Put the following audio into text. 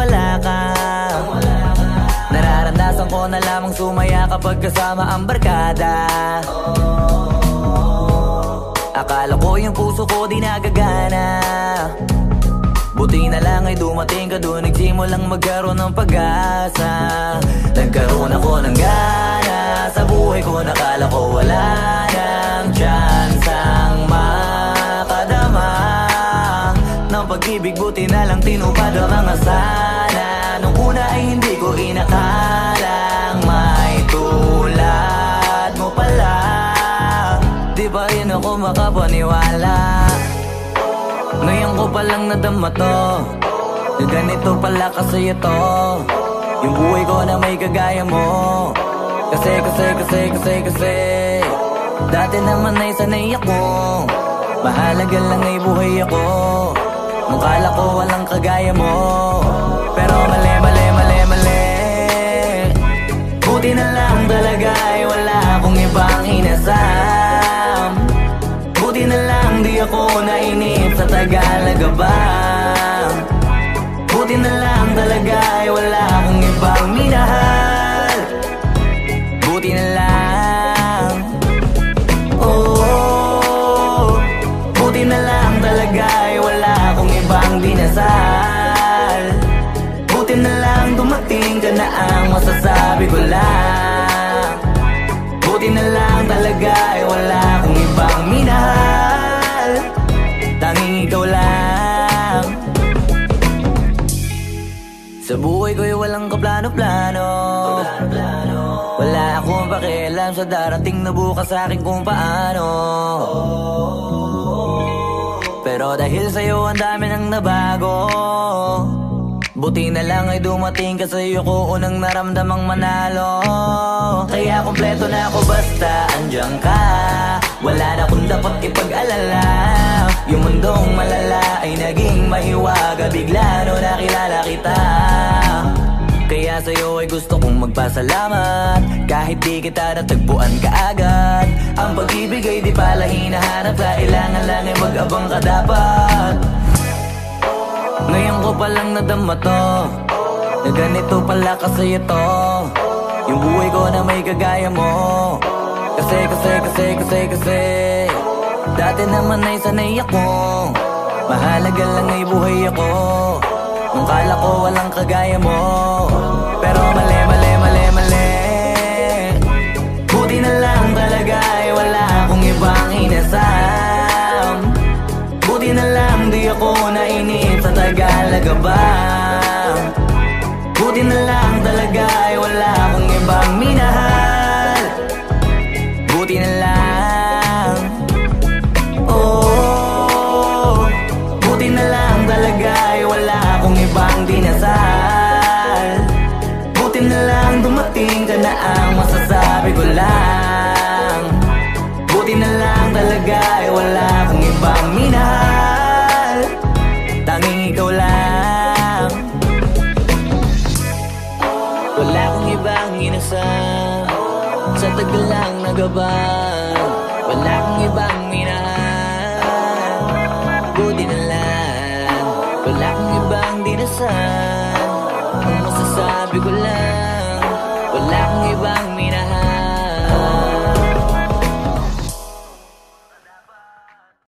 wala ka. Nararandasan ko na lamang sumaya kapag kasama ang barkada. Akala ko yung puso ko di nagagana. Buti na lang ay dumating ka doon Nagsimulang magkaroon ng pag-asa. Nagkaroon ako ng gana Sa buhay ko nakala ko wala nang chance ang makadama. Ng pag-ibig buti na lang tinupad ang mga sana Nung una ay hindi ko inakalang May tulad mo pala. Di ba rin ako makapaniwala? Ngayon ko palang nadama to. Na ganito pala kasi ito. Yung buhay ko na may kagaya mo. Kasi, kasi, kasi, kasi, kasi. Dati naman ay sanay ako. Mahalaga lang ay buhay ako. Nung kala ko walang kagaya mo Sa buhay ko'y walang kaplano-plano. Wala akong pakialam sa darating na bukas sa akin kung paano. Pero dahil sa'yo ang dami nang nabago. Buti na lang ay dumating ka sa'yo ko unang naramdamang manalo. Kaya kompleto na ako basta andyan ka. Wala na kung dapat ipag-alala Yung mundong malala ay naging mahiwaga. Bigla no nakilala kita. Kaya sa'yo ay gusto kong magpasalamat. Kahit di kita natagpuan kaagad. Ang pag-ibig ay di pala hinahanap. Kailangan lang ay mag-abang ka dapat. Ngayon ko palang nadama to. Na ganito pala kasi ito Yung buhay ko na may kagaya mo. Kasi, kasi, kasi, kasi, kasi Dati naman ay sanay ako. Mahalaga lang ay buhay ako. Nung kala ko walang kagaya mo. Pero mali, mali, mali, mali. Buti na lang talaga ay wala akong ibang inasam. Buti na lang di ako nainip sa Tagalaga ba? Buti na lang talaga ay wala akong ibang minahal. Buti na lang dinasal Buti na lang dumating ka na ang masasabi ko lang. Buti na lang talaga ay wala akong ibang minahal. Tanging ikaw lang. Wala akong ibang inasal. Sa tagal lang nagabang Wala akong ibang minahal Ang masasabi ko lang